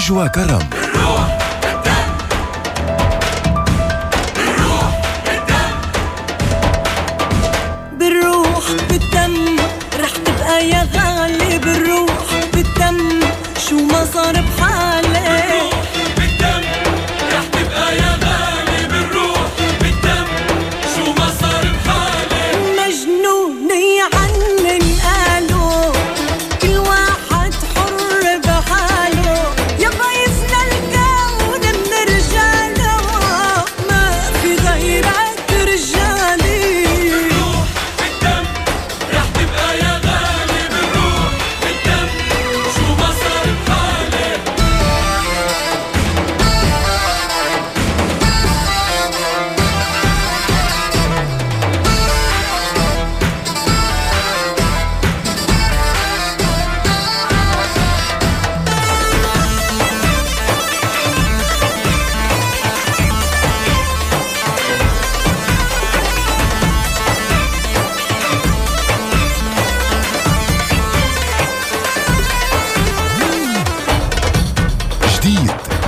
نجوى كرم. بالروح بالدم رح تبقى يا غالي صار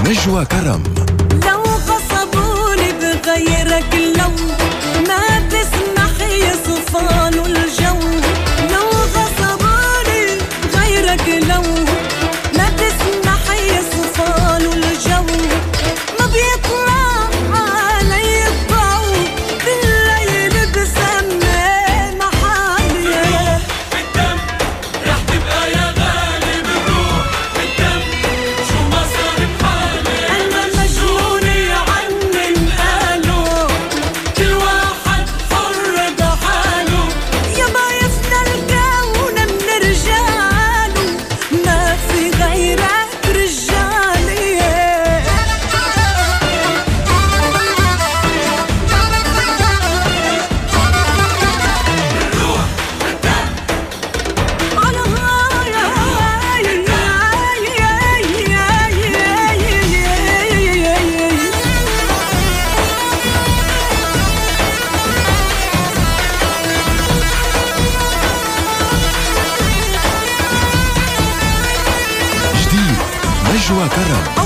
نجوى كرم. Najwa